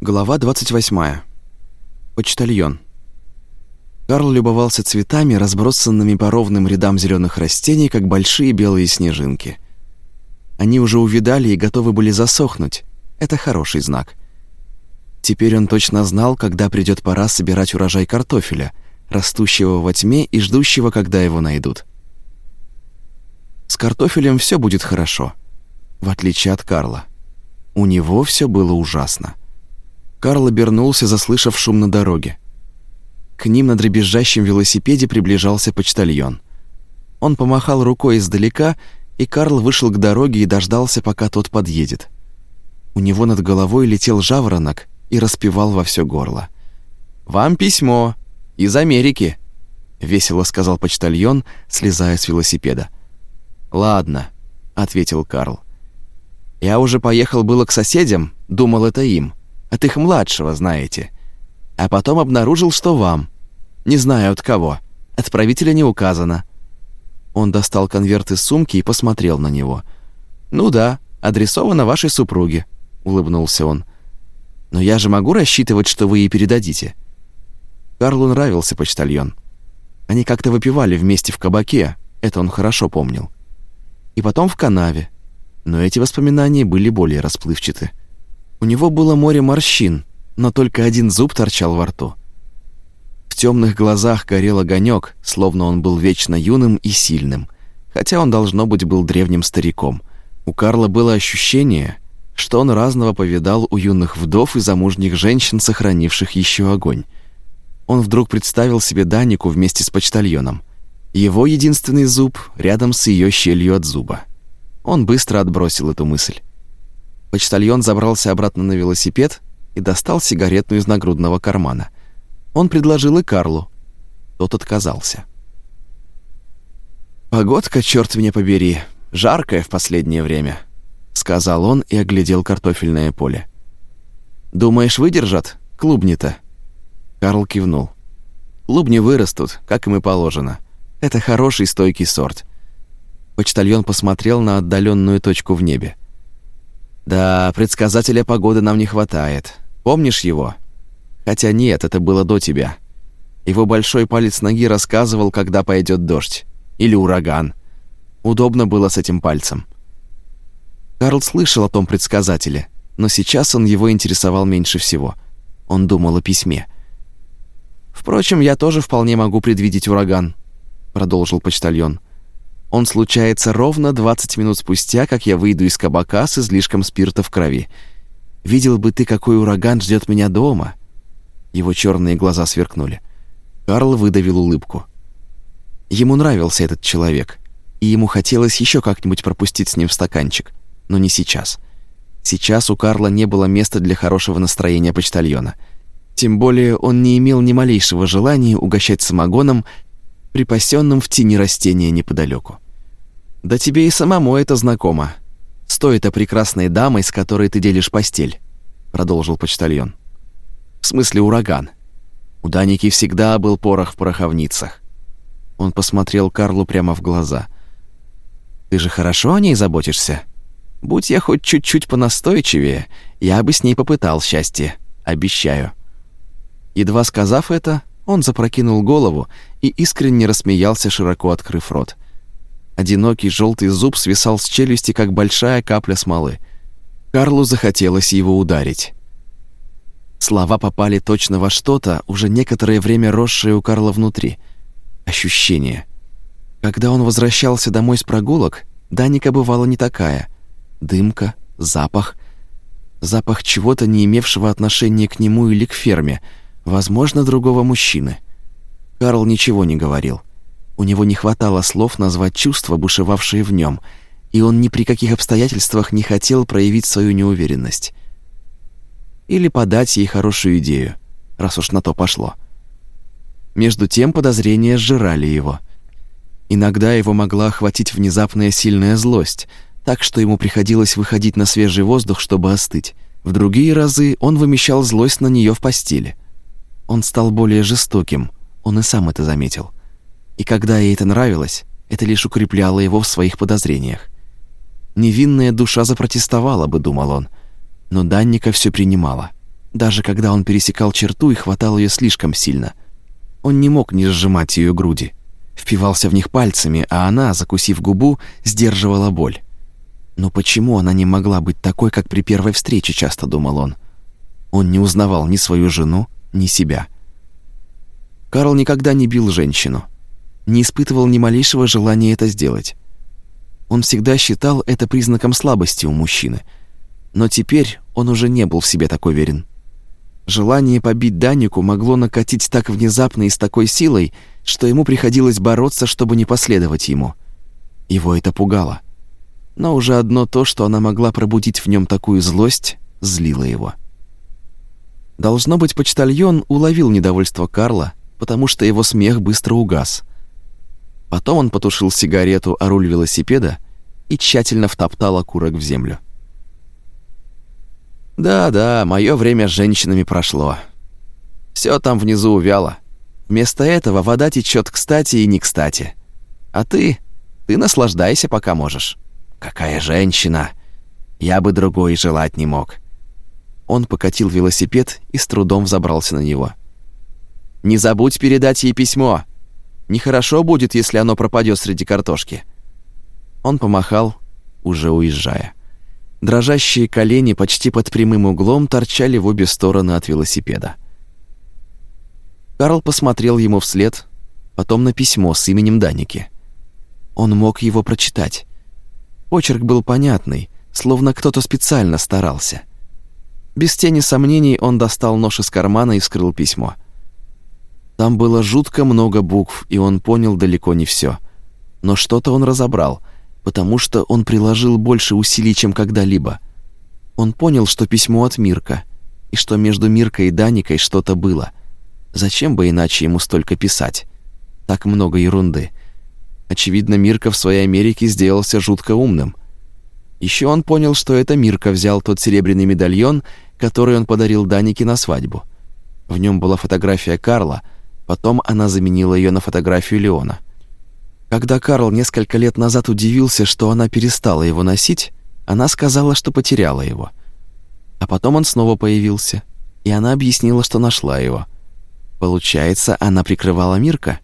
Глава 28. Почтальон. Карл любовался цветами, разбросанными по ровным рядам зеленых растений, как большие белые снежинки. Они уже увидали и готовы были засохнуть. Это хороший знак. Теперь он точно знал, когда придет пора собирать урожай картофеля, растущего во тьме и ждущего, когда его найдут. С картофелем все будет хорошо, в отличие от Карла. У него все было ужасно. Карл обернулся, заслышав шум на дороге. К ним на дребезжащем велосипеде приближался почтальон. Он помахал рукой издалека, и Карл вышел к дороге и дождался, пока тот подъедет. У него над головой летел жаворонок и распевал во все горло. «Вам письмо! Из Америки!» — весело сказал почтальон, слезая с велосипеда. «Ладно», — ответил Карл. «Я уже поехал было к соседям, думал, это им от их младшего, знаете. А потом обнаружил, что вам. Не знаю от кого. Отправителя не указано». Он достал конверт из сумки и посмотрел на него. «Ну да, адресовано вашей супруге», — улыбнулся он. «Но я же могу рассчитывать, что вы ей передадите». Карлу нравился почтальон. Они как-то выпивали вместе в кабаке, это он хорошо помнил. И потом в канаве. Но эти воспоминания были более расплывчаты. У него было море морщин, но только один зуб торчал во рту. В темных глазах горел огонек, словно он был вечно юным и сильным, хотя он, должно быть, был древним стариком. У Карла было ощущение, что он разного повидал у юных вдов и замужних женщин, сохранивших еще огонь. Он вдруг представил себе Данику вместе с почтальоном. Его единственный зуб рядом с ее щелью от зуба. Он быстро отбросил эту мысль. Почтальон забрался обратно на велосипед и достал сигарету из нагрудного кармана. Он предложил и Карлу. Тот отказался. «Погодка, черт меня побери, жаркая в последнее время», — сказал он и оглядел картофельное поле. «Думаешь, выдержат? Клубни-то?» Карл кивнул. «Клубни вырастут, как им и положено. Это хороший стойкий сорт». Почтальон посмотрел на отдаленную точку в небе. Да, предсказателя погоды нам не хватает. Помнишь его? Хотя нет, это было до тебя. Его большой палец ноги рассказывал, когда пойдет дождь. Или ураган. Удобно было с этим пальцем. Карл слышал о том предсказателе, но сейчас он его интересовал меньше всего. Он думал о письме. «Впрочем, я тоже вполне могу предвидеть ураган», — продолжил почтальон. Он случается ровно 20 минут спустя, как я выйду из кабака с излишком спирта в крови. Видел бы ты, какой ураган ждет меня дома. Его черные глаза сверкнули. Карл выдавил улыбку. Ему нравился этот человек, и ему хотелось еще как-нибудь пропустить с ним стаканчик, но не сейчас. Сейчас у Карла не было места для хорошего настроения почтальона. Тем более он не имел ни малейшего желания угощать самогоном припасенным в тени растения неподалеку. Да тебе и самому это знакомо. С той то прекрасной дамой, с которой ты делишь постель, продолжил почтальон. В смысле ураган. У Даники всегда был порох в пороховницах. Он посмотрел Карлу прямо в глаза. Ты же хорошо о ней заботишься. Будь я хоть чуть-чуть понастойчивее, я бы с ней попытал счастье, обещаю. Едва сказав это, он запрокинул голову и искренне рассмеялся, широко открыв рот. Одинокий желтый зуб свисал с челюсти, как большая капля смолы. Карлу захотелось его ударить. Слова попали точно во что-то, уже некоторое время росшее у Карла внутри. Ощущение. Когда он возвращался домой с прогулок, Даника бывала не такая. Дымка, запах. Запах чего-то, не имевшего отношения к нему или к ферме — Возможно, другого мужчины. Карл ничего не говорил. У него не хватало слов назвать чувства, бушевавшие в нем, и он ни при каких обстоятельствах не хотел проявить свою неуверенность. Или подать ей хорошую идею, раз уж на то пошло. Между тем подозрения сжирали его. Иногда его могла охватить внезапная сильная злость, так что ему приходилось выходить на свежий воздух, чтобы остыть. В другие разы он вымещал злость на нее в постели – он стал более жестоким, он и сам это заметил. И когда ей это нравилось, это лишь укрепляло его в своих подозрениях. Невинная душа запротестовала бы, думал он, но Данника все принимала. даже когда он пересекал черту и хватал ее слишком сильно. Он не мог не сжимать ее груди. Впивался в них пальцами, а она, закусив губу, сдерживала боль. Но почему она не могла быть такой, как при первой встрече, часто думал он. Он не узнавал ни свою жену, ни себя. Карл никогда не бил женщину. Не испытывал ни малейшего желания это сделать. Он всегда считал это признаком слабости у мужчины. Но теперь он уже не был в себе так уверен. Желание побить Данику могло накатить так внезапно и с такой силой, что ему приходилось бороться, чтобы не последовать ему. Его это пугало. Но уже одно то, что она могла пробудить в нем такую злость, злило его. Должно быть, почтальон уловил недовольство Карла, потому что его смех быстро угас. Потом он потушил сигарету о руль велосипеда и тщательно втоптал окурок в землю. Да-да, мое время с женщинами прошло. Все там внизу увяло. Вместо этого вода течет кстати и не кстати. А ты, ты наслаждайся, пока можешь. Какая женщина! Я бы другой желать не мог. Он покатил велосипед и с трудом взобрался на него. Не забудь передать ей письмо. Нехорошо будет, если оно пропадет среди картошки. Он помахал, уже уезжая. Дрожащие колени почти под прямым углом торчали в обе стороны от велосипеда. Карл посмотрел ему вслед, потом на письмо с именем Даники. Он мог его прочитать. Почерк был понятный, словно кто-то специально старался. Без тени сомнений он достал нож из кармана и вскрыл письмо. Там было жутко много букв, и он понял далеко не все. Но что-то он разобрал — потому что он приложил больше усилий, чем когда-либо. Он понял, что письмо от Мирка, и что между Миркой и Даникой что-то было. Зачем бы иначе ему столько писать? Так много ерунды. Очевидно, Мирка в своей Америке сделался жутко умным. Еще он понял, что это Мирка взял тот серебряный медальон, который он подарил Данике на свадьбу. В нем была фотография Карла, потом она заменила ее на фотографию Леона. Когда Карл несколько лет назад удивился, что она перестала его носить, она сказала, что потеряла его. А потом он снова появился, и она объяснила, что нашла его. Получается, она прикрывала Мирка?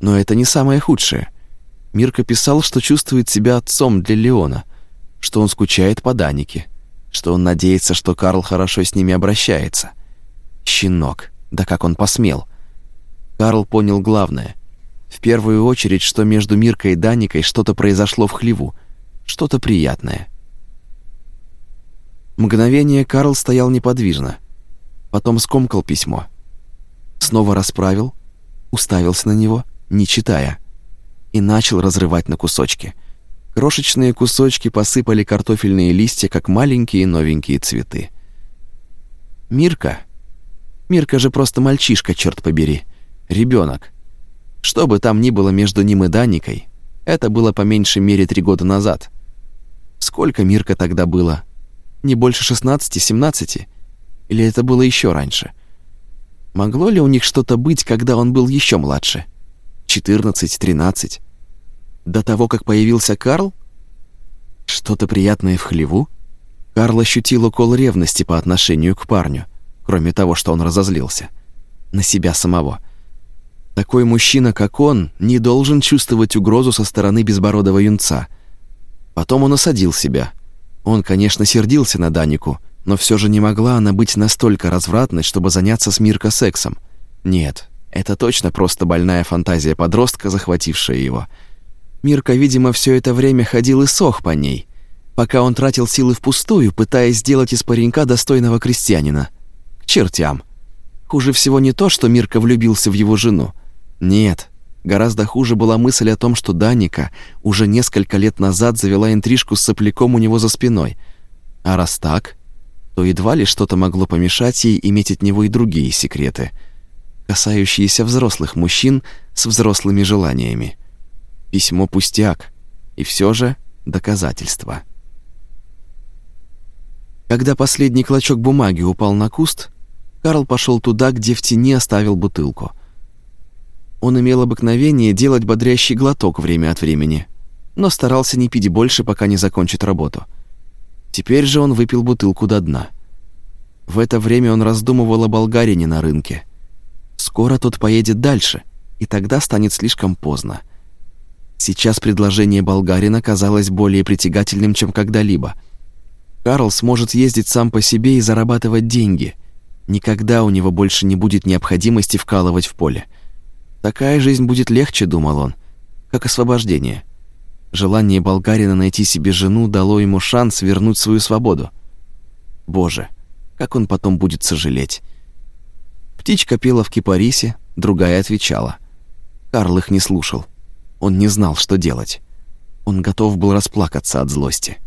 Но это не самое худшее. Мирка писал, что чувствует себя отцом для Леона, что он скучает по Данике, что он надеется, что Карл хорошо с ними обращается. Щенок, да как он посмел. Карл понял главное — в первую очередь, что между Миркой и Даникой что-то произошло в хлеву, что-то приятное. Мгновение Карл стоял неподвижно, потом скомкал письмо. Снова расправил, уставился на него, не читая, и начал разрывать на кусочки. Крошечные кусочки посыпали картофельные листья, как маленькие новенькие цветы. Мирка? Мирка же просто мальчишка, черт побери. ребенок. Что бы там ни было между ним и Даникой, это было по меньшей мере три года назад. Сколько Мирка тогда было? Не больше 16-17? Или это было еще раньше? Могло ли у них что-то быть, когда он был еще младше? 14-13? До того, как появился Карл? Что-то приятное в хлеву? Карл ощутил укол ревности по отношению к парню, кроме того, что он разозлился. На себя самого – такой мужчина, как он, не должен чувствовать угрозу со стороны безбородого юнца. Потом он осадил себя. Он, конечно, сердился на Данику, но все же не могла она быть настолько развратной, чтобы заняться с Мирко сексом. Нет, это точно просто больная фантазия подростка, захватившая его. Мирка, видимо, все это время ходил и сох по ней, пока он тратил силы впустую, пытаясь сделать из паренька достойного крестьянина. К чертям. Хуже всего не то, что Мирка влюбился в его жену, нет, гораздо хуже была мысль о том, что Даника уже несколько лет назад завела интрижку с сопляком у него за спиной. А раз так, то едва ли что-то могло помешать ей иметь от него и другие секреты, касающиеся взрослых мужчин с взрослыми желаниями. Письмо пустяк, и все же доказательство. Когда последний клочок бумаги упал на куст, Карл пошел туда, где в тени оставил бутылку — он имел обыкновение делать бодрящий глоток время от времени, но старался не пить больше, пока не закончит работу. Теперь же он выпил бутылку до дна. В это время он раздумывал о болгарине на рынке. Скоро тот поедет дальше, и тогда станет слишком поздно. Сейчас предложение болгарина казалось более притягательным, чем когда-либо. Карл сможет ездить сам по себе и зарабатывать деньги. Никогда у него больше не будет необходимости вкалывать в поле. Такая жизнь будет легче, думал он, как освобождение. Желание болгарина найти себе жену дало ему шанс вернуть свою свободу. Боже, как он потом будет сожалеть. Птичка пела в кипарисе, другая отвечала. Карл их не слушал. Он не знал, что делать. Он готов был расплакаться от злости.